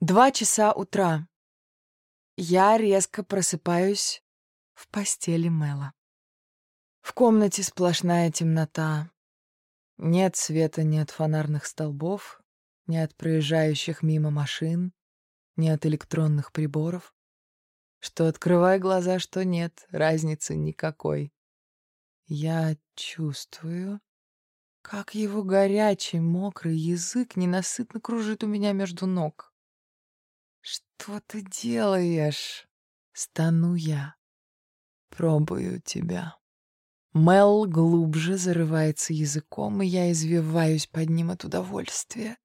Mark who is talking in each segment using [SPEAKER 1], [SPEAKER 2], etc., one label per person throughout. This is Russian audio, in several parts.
[SPEAKER 1] Два часа утра. Я резко просыпаюсь в постели Мэла. В комнате сплошная темнота. Нет света ни от фонарных столбов, ни от проезжающих мимо машин, ни от электронных приборов. Что открывай глаза, что нет, разницы никакой. Я чувствую, как его горячий, мокрый язык ненасытно кружит у меня между ног. «Что ты делаешь?» — стану я. «Пробую тебя». Мел глубже зарывается языком, и я извиваюсь под ним от удовольствия.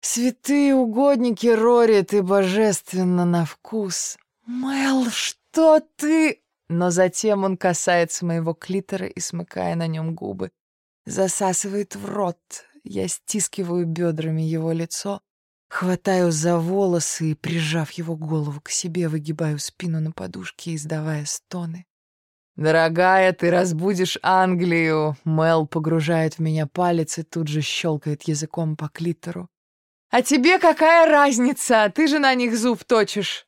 [SPEAKER 1] «Святые угодники, Рори, ты божественно на вкус!» «Мел, что ты...» Но затем он касается моего клитора и, смыкая на нем губы, засасывает в рот. Я стискиваю бедрами его лицо, хватаю за волосы и, прижав его голову к себе, выгибаю спину на подушке, издавая стоны. «Дорогая, ты разбудишь Англию!» Мел погружает в меня палец и тут же щелкает языком по клитору. «А тебе какая разница? Ты же на них зуб точишь!»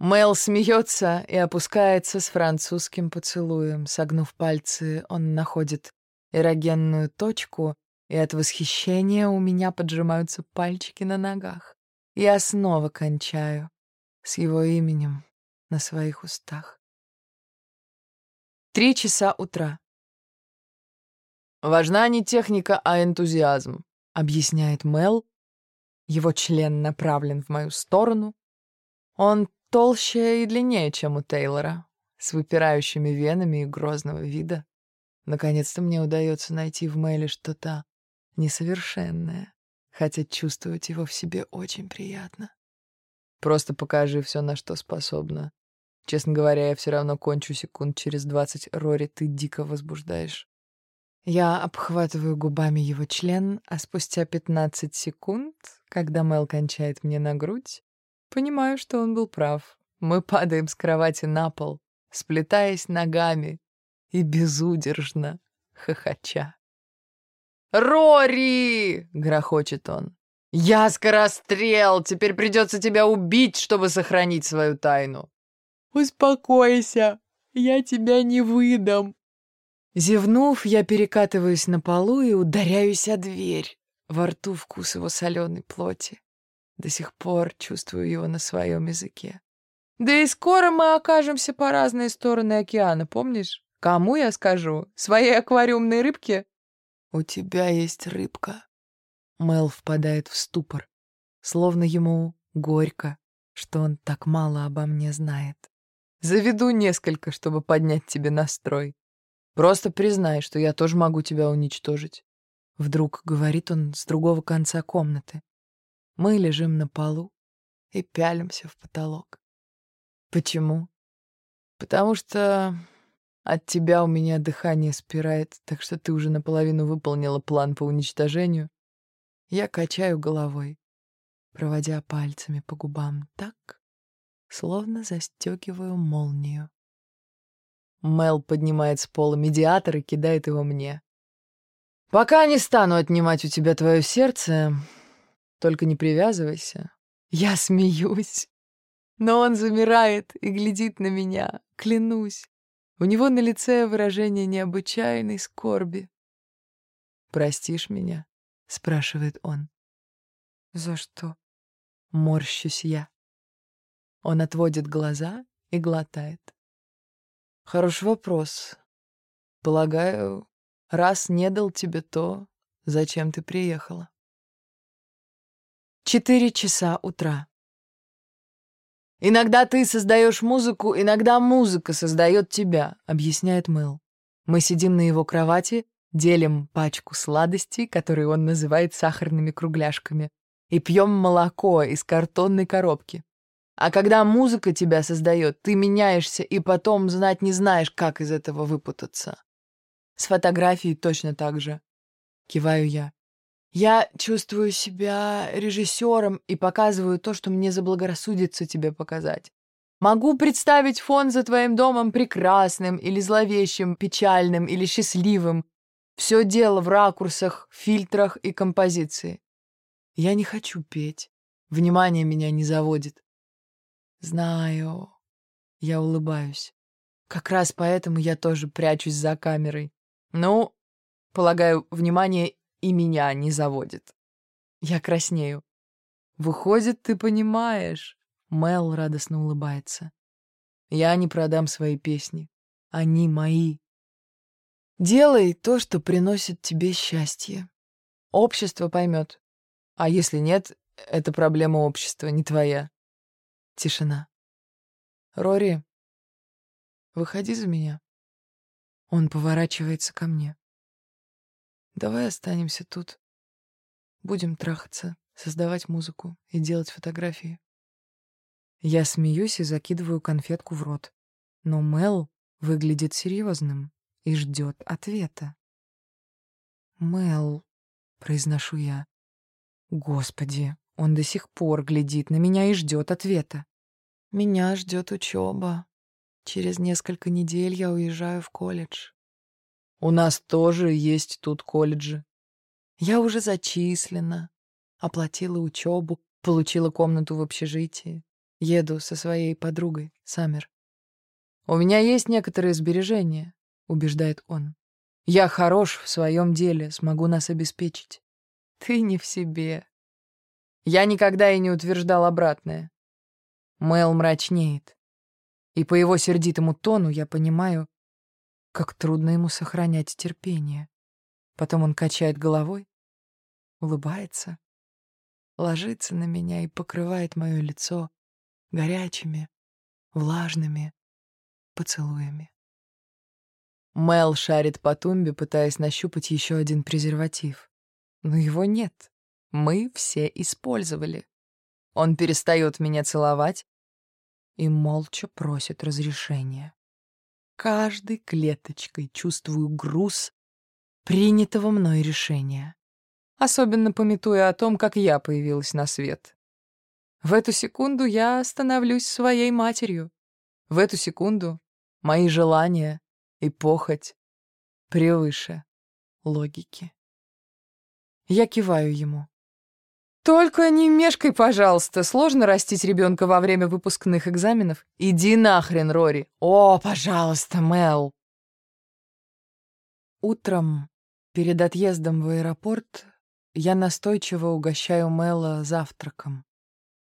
[SPEAKER 1] Мел смеется и опускается с французским поцелуем. Согнув пальцы, он находит эрогенную точку, и от восхищения у меня поджимаются пальчики на ногах. Я снова кончаю с его именем на своих устах. Три часа утра. «Важна не техника, а энтузиазм», — объясняет Мел. Его член направлен в мою сторону. Он Толще и длиннее, чем у Тейлора, с выпирающими венами и грозного вида. Наконец-то мне удается найти в Мэйле что-то несовершенное, хотя чувствовать его в себе очень приятно. Просто покажи все, на что способна. Честно говоря, я все равно кончу секунд через двадцать. Рори, ты дико возбуждаешь. Я обхватываю губами его член, а спустя пятнадцать секунд, когда Мэл кончает мне на грудь, Понимаю, что он был прав. Мы падаем с кровати на пол, сплетаясь ногами и безудержно хохоча. «Рори!» — грохочет он. «Я скорострел! Теперь придется тебя убить, чтобы сохранить свою тайну!» «Успокойся! Я тебя не выдам!» Зевнув, я перекатываюсь на полу и ударяюсь о дверь. Во рту вкус его соленой плоти. До сих пор чувствую его на своем языке. Да и скоро мы окажемся по разные стороны океана, помнишь? Кому я скажу? Своей аквариумной рыбке? У тебя есть рыбка. Мел впадает в ступор, словно ему горько, что он так мало обо мне знает. Заведу несколько, чтобы поднять тебе настрой. Просто признай, что я тоже могу тебя уничтожить. Вдруг говорит он с другого конца комнаты. Мы лежим на полу и пялимся в потолок. Почему? Потому что от тебя у меня дыхание спирает, так что ты уже наполовину выполнила план по уничтожению. Я качаю головой, проводя пальцами по губам так, словно застегиваю молнию. Мел поднимает с пола медиатор и кидает его мне. «Пока не стану отнимать у тебя твое сердце, только не привязывайся. Я смеюсь. Но он замирает и глядит на меня, клянусь. У него на лице выражение необычайной скорби. «Простишь меня?» — спрашивает он. «За что?» — морщусь я. Он отводит глаза и глотает. «Хороший вопрос. Полагаю, раз не дал тебе то, зачем ты приехала?» Четыре часа утра. «Иногда ты создаешь музыку, иногда музыка создает тебя», — объясняет Мэл. Мы сидим на его кровати, делим пачку сладостей, которые он называет сахарными кругляшками, и пьем молоко из картонной коробки. А когда музыка тебя создает, ты меняешься и потом знать не знаешь, как из этого выпутаться. С фотографией точно так же. Киваю я. Я чувствую себя режиссером и показываю то, что мне заблагорассудится тебе показать. Могу представить фон за твоим домом прекрасным или зловещим, печальным или счастливым. Все дело в ракурсах, фильтрах и композиции. Я не хочу петь. Внимание меня не заводит. Знаю. Я улыбаюсь. Как раз поэтому я тоже прячусь за камерой. Ну, полагаю, внимание и меня не заводит. Я краснею. Выходит, ты понимаешь. Мел радостно улыбается. Я не продам свои песни. Они мои. Делай то, что приносит тебе счастье. Общество поймет. А если нет, это проблема общества, не твоя. Тишина. Рори, выходи за меня. Он поворачивается ко мне. Давай останемся тут. Будем трахаться, создавать музыку и делать фотографии. Я смеюсь и закидываю конфетку в рот. Но Мел выглядит серьезным и ждет ответа. «Мел», — произношу я. Господи, он до сих пор глядит на меня и ждет ответа. Меня ждет учеба. Через несколько недель я уезжаю в колледж. У нас тоже есть тут колледжи. Я уже зачислена, оплатила учебу, получила комнату в общежитии. Еду со своей подругой, Саммер. «У меня есть некоторые сбережения», — убеждает он. «Я хорош в своем деле, смогу нас обеспечить». «Ты не в себе». Я никогда и не утверждал обратное. Мэл мрачнеет. И по его сердитому тону я понимаю, как трудно ему сохранять терпение. Потом он качает головой, улыбается, ложится на меня и покрывает мое лицо горячими, влажными поцелуями. Мел шарит по тумбе, пытаясь нащупать еще один презерватив. Но его нет. Мы все использовали. Он перестает меня целовать и молча просит разрешения. Каждой клеточкой чувствую груз принятого мной решения, особенно пометуя о том, как я появилась на свет. В эту секунду я становлюсь своей матерью. В эту секунду мои желания и похоть превыше логики. Я киваю ему. «Только не мешкай, пожалуйста. Сложно растить ребенка во время выпускных экзаменов. Иди нахрен, Рори. О, пожалуйста, Мел!» Утром, перед отъездом в аэропорт, я настойчиво угощаю Мела завтраком.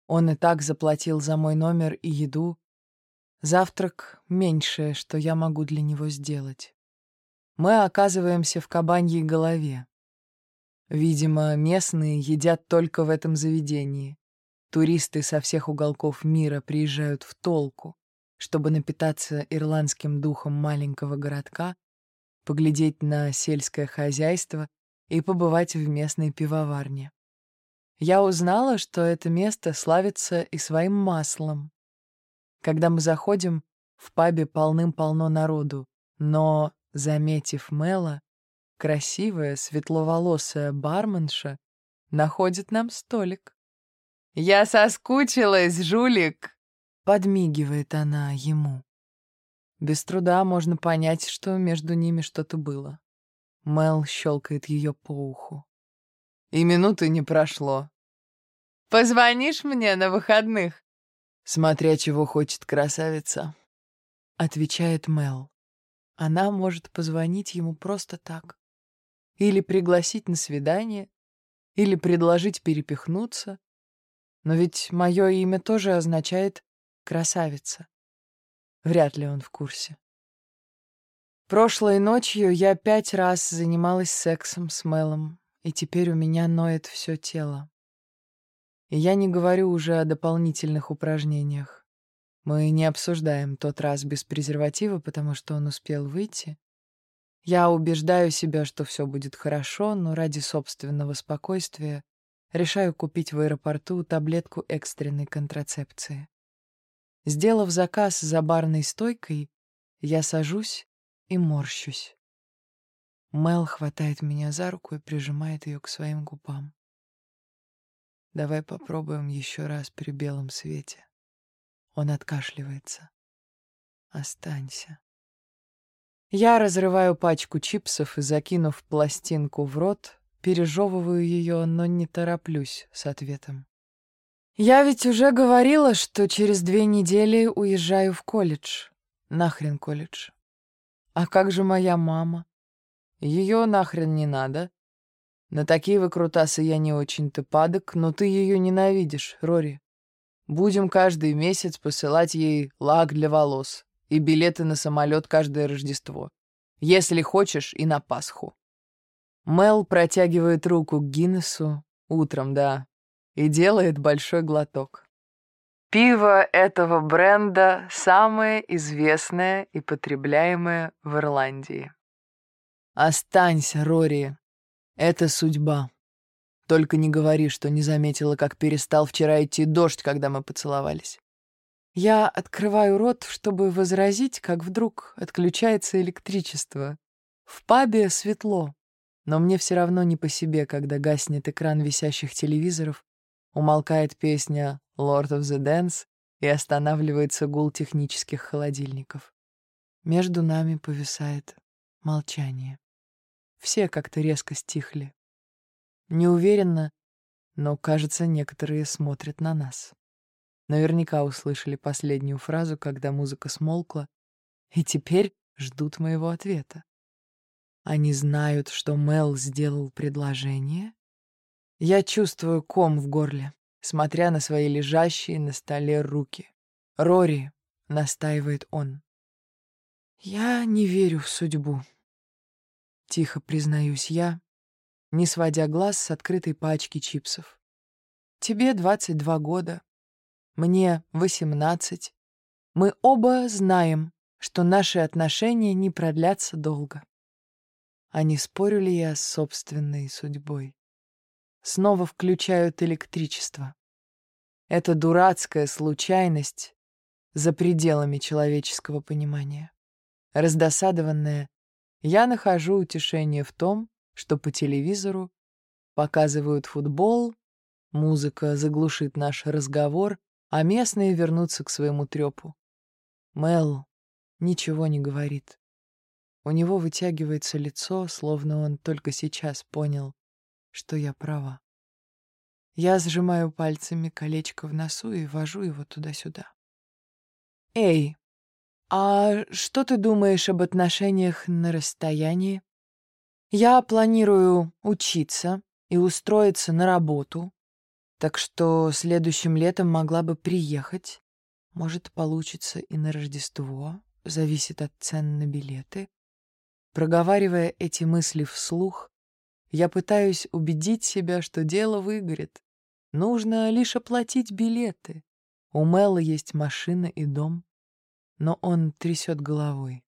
[SPEAKER 1] Он и так заплатил за мой номер и еду. Завтрак — меньшее, что я могу для него сделать. Мы оказываемся в кабаньей голове. Видимо, местные едят только в этом заведении. Туристы со всех уголков мира приезжают в толку, чтобы напитаться ирландским духом маленького городка, поглядеть на сельское хозяйство и побывать в местной пивоварне. Я узнала, что это место славится и своим маслом. Когда мы заходим, в пабе полным-полно народу, но, заметив Мэла, красивая светловолосая барменша находит нам столик. «Я соскучилась, жулик!» — подмигивает она ему. Без труда можно понять, что между ними что-то было. Мел щелкает ее по уху. И минуты не прошло. Позвонишь мне на выходных?» «Смотря чего хочет красавица», — отвечает Мел. Она может позвонить ему просто так. Или пригласить на свидание, или предложить перепихнуться. Но ведь мое имя тоже означает «красавица». Вряд ли он в курсе. Прошлой ночью я пять раз занималась сексом с Мелом, и теперь у меня ноет все тело. И я не говорю уже о дополнительных упражнениях. Мы не обсуждаем тот раз без презерватива, потому что он успел выйти. Я убеждаю себя, что все будет хорошо, но ради собственного спокойствия решаю купить в аэропорту таблетку экстренной контрацепции. Сделав заказ за барной стойкой, я сажусь и морщусь. Мел хватает меня за руку и прижимает ее к своим губам. Давай попробуем еще раз при белом свете. Он откашливается. Останься. Я разрываю пачку чипсов и, закинув пластинку в рот, пережевываю ее, но не тороплюсь с ответом. Я ведь уже говорила, что через две недели уезжаю в колледж. Нахрен колледж. А как же моя мама? Ее нахрен не надо. На такие выкрутасы я не очень-то падок, но ты ее ненавидишь, Рори. Будем каждый месяц посылать ей лак для волос и билеты на самолет каждое Рождество. Если хочешь, и на Пасху. Мел протягивает руку к Гиннесу, утром, да, и делает большой глоток. Пиво этого бренда самое известное и потребляемое в Ирландии. Останься, Рори. Это судьба. Только не говори, что не заметила, как перестал вчера идти дождь, когда мы поцеловались. Я открываю рот, чтобы возразить, как вдруг отключается электричество. В пабе светло, но мне все равно не по себе, когда гаснет экран висящих телевизоров, Умолкает песня «Lord of the Dance» и останавливается гул технических холодильников. Между нами повисает молчание. Все как-то резко стихли. Неуверенно, но, кажется, некоторые смотрят на нас. Наверняка услышали последнюю фразу, когда музыка смолкла, и теперь ждут моего ответа. Они знают, что Мел сделал предложение, я чувствую ком в горле, смотря на свои лежащие на столе руки. «Рори», — настаивает он. «Я не верю в судьбу», — тихо признаюсь я, не сводя глаз с открытой пачки чипсов. «Тебе 22 года, мне 18. Мы оба знаем, что наши отношения не продлятся долго. А не спорю ли я с собственной судьбой? снова включают электричество. Это дурацкая случайность за пределами человеческого понимания. Раздосадованная, я нахожу утешение в том, что по телевизору показывают футбол, музыка заглушит наш разговор, а местные вернутся к своему трёпу. Мел ничего не говорит. У него вытягивается лицо, словно он только сейчас понял, что я права. Я сжимаю пальцами колечко в носу и вожу его туда-сюда. «Эй, а что ты думаешь об отношениях на расстоянии? Я планирую учиться и устроиться на работу, так что следующим летом могла бы приехать. Может, получится и на Рождество, зависит от цен на билеты». Проговаривая эти мысли вслух, я пытаюсь убедить себя, что дело выгорит. Нужно лишь оплатить билеты. У Мэла есть машина и дом. Но он трясет головой,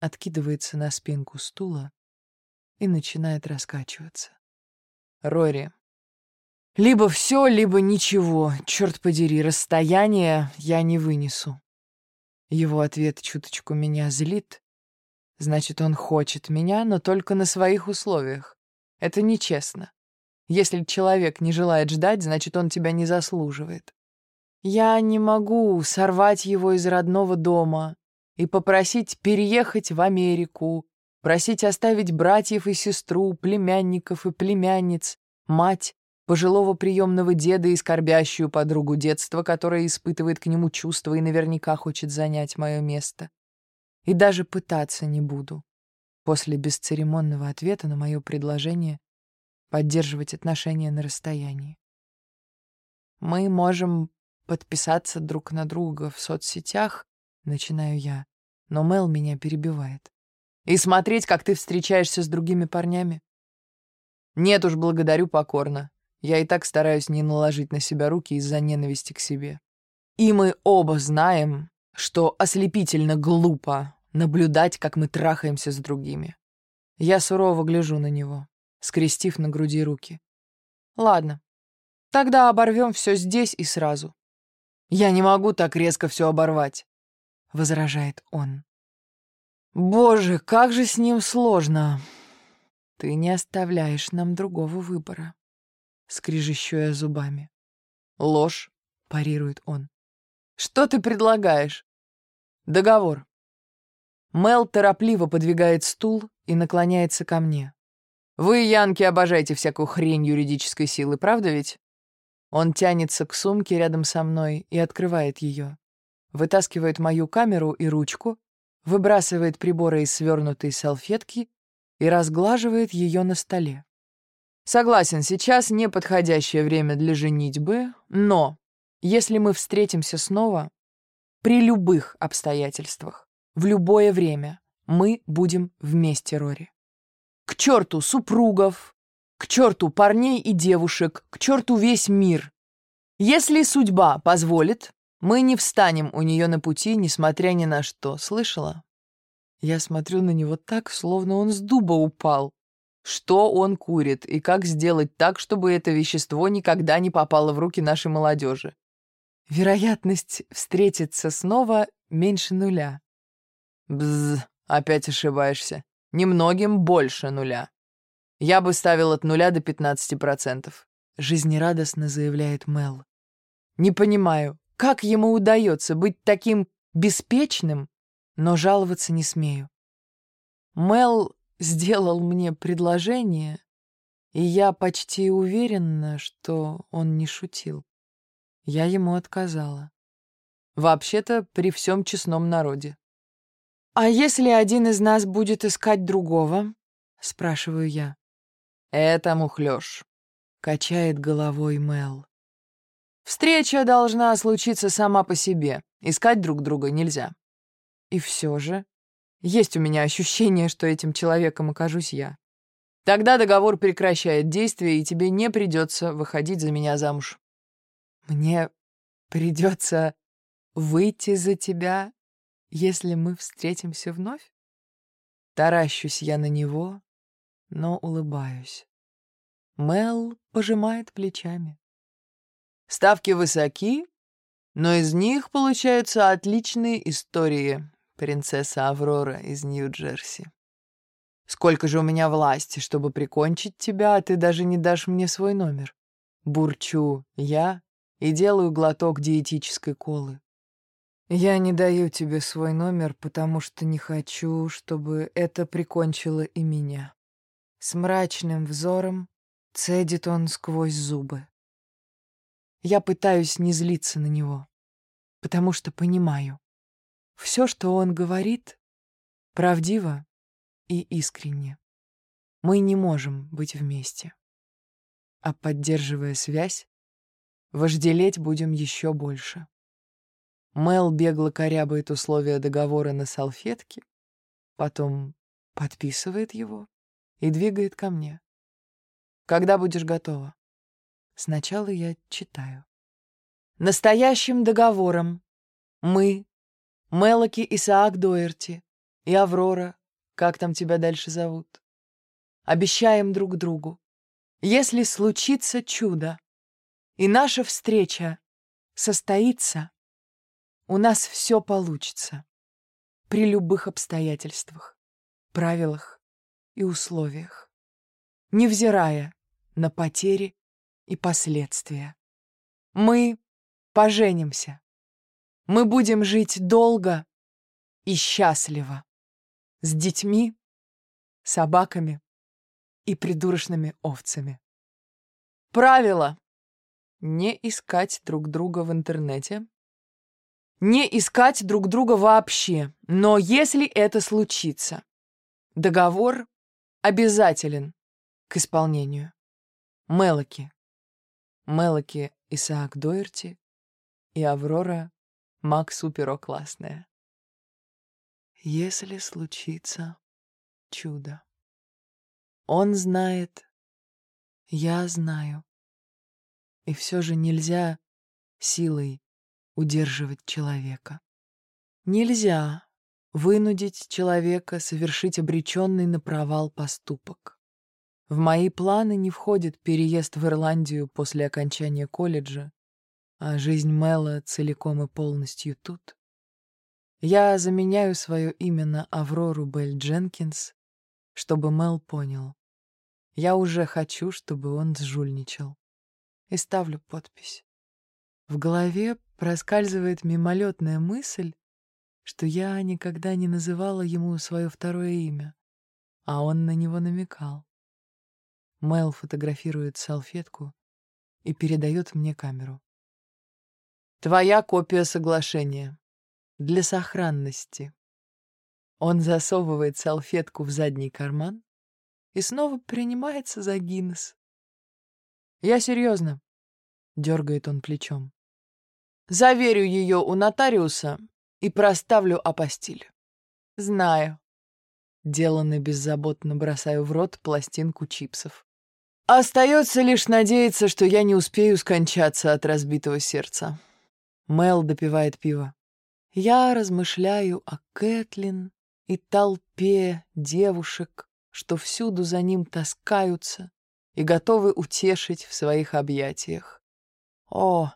[SPEAKER 1] откидывается на спинку стула и начинает раскачиваться. Рори. Либо все, либо ничего. Черт подери, расстояние я не вынесу. Его ответ чуточку меня злит. Значит, он хочет меня, но только на своих условиях. Это нечестно. Если человек не желает ждать, значит, он тебя не заслуживает. Я не могу сорвать его из родного дома и попросить переехать в Америку, просить оставить братьев и сестру, племянников и племянниц, мать, пожилого приемного деда и скорбящую подругу детства, которая испытывает к нему чувства и наверняка хочет занять мое место. И даже пытаться не буду после бесцеремонного ответа на мое предложение поддерживать отношения на расстоянии. Мы можем подписаться друг на друга в соцсетях, начинаю я, но Мел меня перебивает. И смотреть, как ты встречаешься с другими парнями? Нет уж, благодарю покорно. Я и так стараюсь не наложить на себя руки из-за ненависти к себе. И мы оба знаем, что ослепительно глупо наблюдать, как мы трахаемся с другими. Я сурово гляжу на него, скрестив на груди руки. Ладно, тогда оборвем все здесь и сразу. Я не могу так резко все оборвать, возражает он. Боже, как же с ним сложно. Ты не оставляешь нам другого выбора. Скрежещу я зубами. Ложь, парирует он. Что ты предлагаешь? Договор. Мел торопливо подвигает стул и наклоняется ко мне. «Вы, янки, обожаете всякую хрень юридической силы, правда ведь?» Он тянется к сумке рядом со мной и открывает ее. Вытаскивает мою камеру и ручку, выбрасывает приборы из свернутой салфетки и разглаживает ее на столе. Согласен, сейчас неподходящее время для женитьбы, но если мы встретимся снова, при любых обстоятельствах, в любое время, мы будем вместе, Рори. К черту супругов, к черту парней и девушек, к черту весь мир. Если судьба позволит, мы не встанем у нее на пути, несмотря ни на что. Слышала? Я смотрю на него так, словно он с дуба упал. Что он курит и как сделать так, чтобы это вещество никогда не попало в руки нашей молодежи? Вероятность встретиться снова меньше нуля. Бзз, опять ошибаешься. Немногим больше нуля. Я бы ставил от нуля до 15%. Жизнерадостно заявляет Мел. Не понимаю, как ему удается быть таким беспечным, но жаловаться не смею. Мел сделал мне предложение, и я почти уверена, что он не шутил. Я ему отказала. Вообще-то при всем честном народе. «А если один из нас будет искать другого?» — спрашиваю я. «Это мухлёж», — качает головой Мел. «Встреча должна случиться сама по себе. Искать друг друга нельзя». И все же есть у меня ощущение, что этим человеком окажусь я. Тогда договор прекращает действие, и тебе не придется выходить за меня замуж. Мне придется выйти за тебя, если мы встретимся вновь? Таращусь я на него, но улыбаюсь. Мел пожимает плечами. Ставки высоки, но из них получаются отличные истории, принцесса Аврора из Нью-Джерси. Сколько же у меня власти, чтобы прикончить тебя, а ты даже не дашь мне свой номер. Бурчу я и делаю глоток диетической колы. Я не даю тебе свой номер, потому что не хочу, чтобы это прикончило и меня. С мрачным взором цедит он сквозь зубы. Я пытаюсь не злиться на него, потому что понимаю. Все, что он говорит, правдиво и искренне. Мы не можем быть вместе. А поддерживая связь, вожделеть будем еще больше. Мел бегло корябает условия договора на салфетке, потом подписывает его и двигает ко мне. Когда будешь готова? Сначала я читаю. Настоящим договором мы, Мелоки Исаак Доерти и Аврора, как там тебя дальше зовут, обещаем друг другу, если случится чудо, и наша встреча состоится, у нас все получится при любых обстоятельствах, правилах и условиях, невзирая на потери и последствия. Мы поженимся. Мы будем жить долго и счастливо. С детьми, собаками и придурочными овцами. Правило не искать друг друга в интернете. Не искать друг друга вообще. Но если это случится, договор обязателен к исполнению. Мелоки. Мелоки Исаак Дойерти и Аврора Мак Суперо классная. Если случится чудо. Он знает, я знаю. И все же нельзя силой удерживать человека. Нельзя вынудить человека совершить обреченный на провал поступок. В мои планы не входит переезд в Ирландию после окончания колледжа, а жизнь Мэла целиком и полностью тут. Я заменяю свое имя на Аврору Белль Дженкинс, чтобы Мэл понял. Я уже хочу, чтобы он сжульничал и ставлю подпись. В голове проскальзывает мимолетная мысль, что я никогда не называла ему свое второе имя, а он на него намекал. Мэл фотографирует салфетку и передает мне камеру. Твоя копия соглашения. Для сохранности. Он засовывает салфетку в задний карман и снова принимается за Гиннес. «Я серьезно», — дергает он плечом. «Заверю ее у нотариуса и проставлю апостиль. Знаю». Деланно беззаботно бросаю в рот пластинку чипсов. Остается лишь надеяться, что я не успею скончаться от разбитого сердца. Мел допивает пиво. Я размышляю о Кэтлин и толпе девушек, что всюду за ним таскаются и готовы утешить в своих объятиях. О,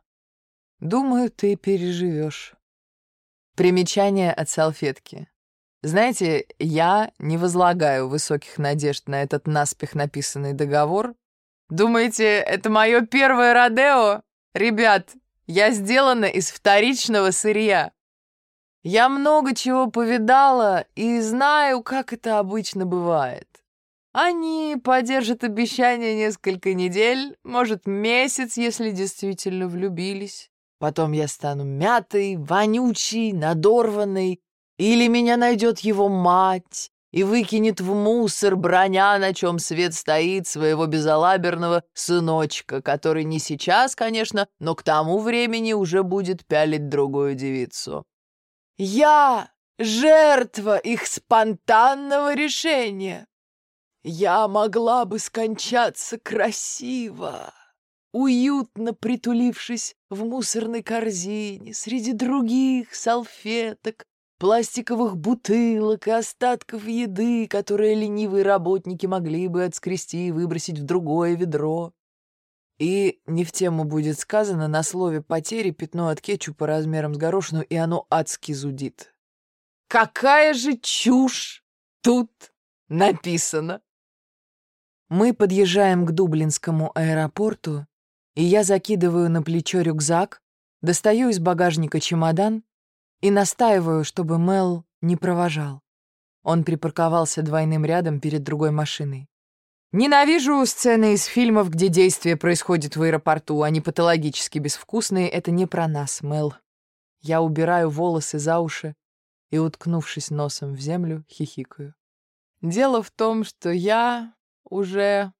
[SPEAKER 1] думаю, ты переживешь. Примечание от салфетки. Знаете, я не возлагаю высоких надежд на этот наспех написанный договор. Думаете, это мое первое Родео? Ребят, я сделана из вторичного сырья. Я много чего повидала и знаю, как это обычно бывает. Они подержат обещание несколько недель, может, месяц, если действительно влюбились. Потом я стану мятой, вонючей, надорванной, или меня найдет его мать и выкинет в мусор, броня, на чем свет стоит, своего безалаберного сыночка, который не сейчас, конечно, но к тому времени уже будет пялить другую девицу. Я жертва их спонтанного решения. Я могла бы скончаться красиво, уютно притулившись в мусорной корзине среди других салфеток, пластиковых бутылок и остатков еды, которые ленивые работники могли бы отскрести и выбросить в другое ведро. И не в тему будет сказано на слове «потери» пятно от кетчупа размером с горошину, и оно адски зудит. Какая же чушь тут написана! Мы подъезжаем к Дублинскому аэропорту, и я закидываю на плечо рюкзак, достаю из багажника чемодан и настаиваю, чтобы Мел не провожал. Он припарковался двойным рядом перед другой машиной. Ненавижу сцены из фильмов, где действие происходит в аэропорту, они патологически безвкусные, это не про нас, Мел. Я убираю волосы за уши и, уткнувшись носом в землю, хихикаю. Дело в том, что я уже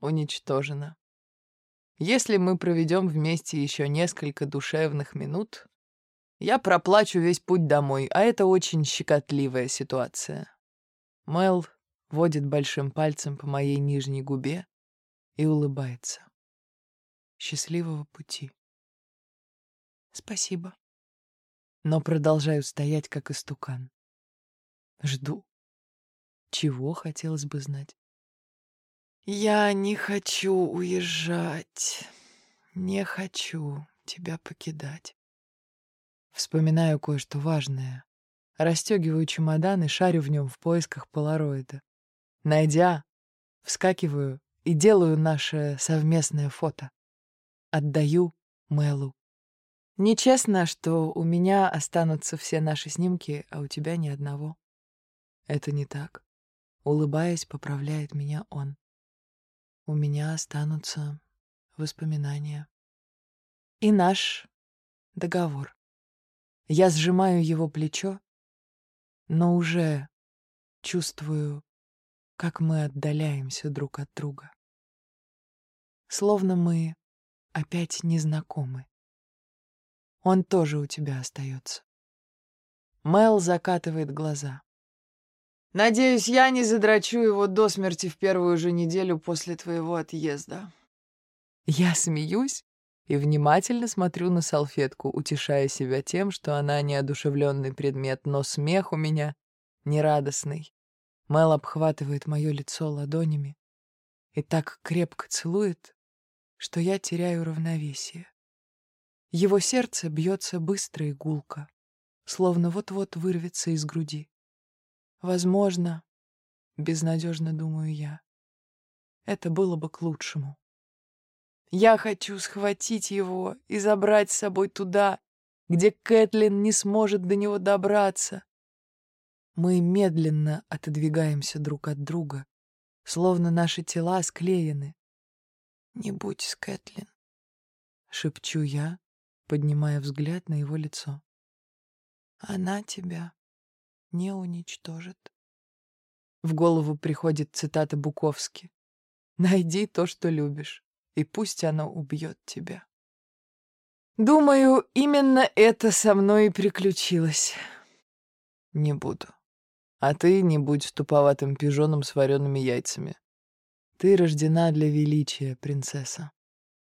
[SPEAKER 1] уничтожена. Если мы проведем вместе еще несколько душевных минут, я проплачу весь путь домой, а это очень щекотливая ситуация. Мэл водит большим пальцем по моей нижней губе и улыбается. Счастливого пути. Спасибо. Но продолжаю стоять, как истукан. Жду. Чего хотелось бы знать? Я не хочу уезжать. Не хочу тебя покидать. Вспоминаю кое-что важное. Растёгиваю чемодан и шарю в нем в поисках полароида. Найдя, вскакиваю и делаю наше совместное фото. Отдаю Мэлу. Нечестно, что у меня останутся все наши снимки, а у тебя ни одного. Это не так. Улыбаясь, поправляет меня он. У меня останутся воспоминания. И наш договор. Я сжимаю его плечо, но уже чувствую, как мы отдаляемся друг от друга. Словно мы опять незнакомы. Он тоже у тебя остается. Мел закатывает глаза. Надеюсь, я не задрачу его до смерти в первую же неделю после твоего отъезда. Я смеюсь и внимательно смотрю на салфетку, утешая себя тем, что она неодушевленный предмет, но смех у меня нерадостный. Мел обхватывает мое лицо ладонями и так крепко целует, что я теряю равновесие. Его сердце бьется быстро и гулко, словно вот-вот вырвется из груди. Возможно, безнадежно думаю я, это было бы к лучшему. Я хочу схватить его и забрать с собой туда, где Кэтлин не сможет до него добраться. Мы медленно отодвигаемся друг от друга, словно наши тела склеены. Не будь с Кэтлин. шепчу я, поднимая взгляд на его лицо. Она тебя не уничтожит. В голову приходит цитата Буковски. «Найди то, что любишь, и пусть оно убьет тебя». Думаю, именно это со мной и приключилось. Не буду. А ты не будь туповатым пижоном с вареными яйцами. Ты рождена для величия, принцесса.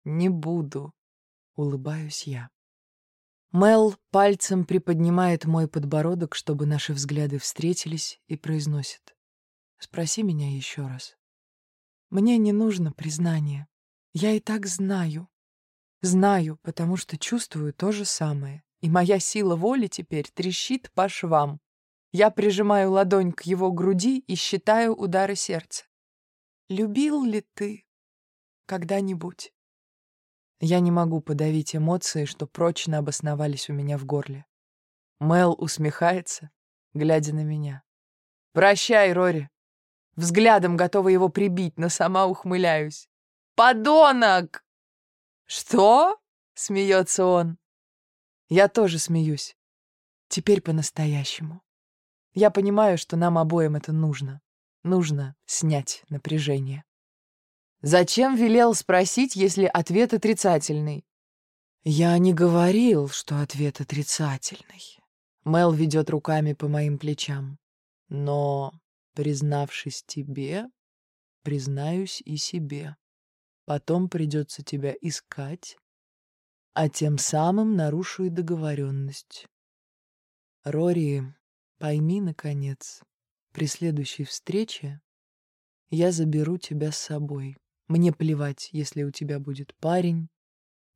[SPEAKER 1] Не буду. Улыбаюсь я. Мел пальцем приподнимает мой подбородок, чтобы наши взгляды встретились, и произносит. «Спроси меня еще раз. Мне не нужно признание. Я и так знаю. Знаю, потому что чувствую то же самое. И моя сила воли теперь трещит по швам. Я прижимаю ладонь к его груди и считаю удары сердца. Любил ли ты когда-нибудь? Я не могу подавить эмоции, что прочно обосновались у меня в горле. Мел усмехается, глядя на меня. «Прощай, Рори!» Взглядом готова его прибить, но сама ухмыляюсь. «Подонок!» «Что?» — смеется он. Я тоже смеюсь. Теперь по-настоящему. Я понимаю, что нам обоим это нужно. Нужно снять напряжение. Зачем велел спросить, если ответ отрицательный? Я не говорил, что ответ отрицательный. Мел ведет руками по моим плечам. Но, признавшись тебе, признаюсь и себе. Потом придется тебя искать, а тем самым нарушу и договоренность. Рори, пойми, наконец, при следующей встрече я заберу тебя с собой. Мне плевать, если у тебя будет парень,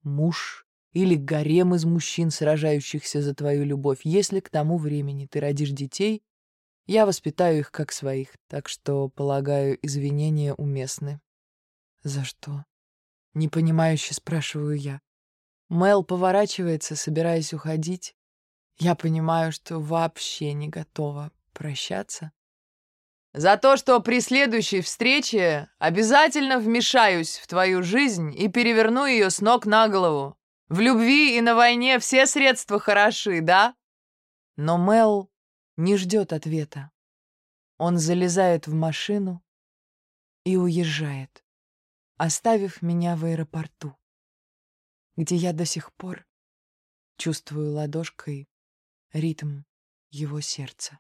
[SPEAKER 1] муж или гарем из мужчин, сражающихся за твою любовь. Если к тому времени ты родишь детей, я воспитаю их как своих, так что, полагаю, извинения уместны. «За что?» — непонимающе спрашиваю я. Мел поворачивается, собираясь уходить. Я понимаю, что вообще не готова прощаться. «За то, что при следующей встрече обязательно вмешаюсь в твою жизнь и переверну ее с ног на голову. В любви и на войне все средства хороши, да?» Но Мел не ждет ответа. Он залезает в машину и уезжает оставив меня в аэропорту, где я до сих пор чувствую ладошкой ритм его сердца.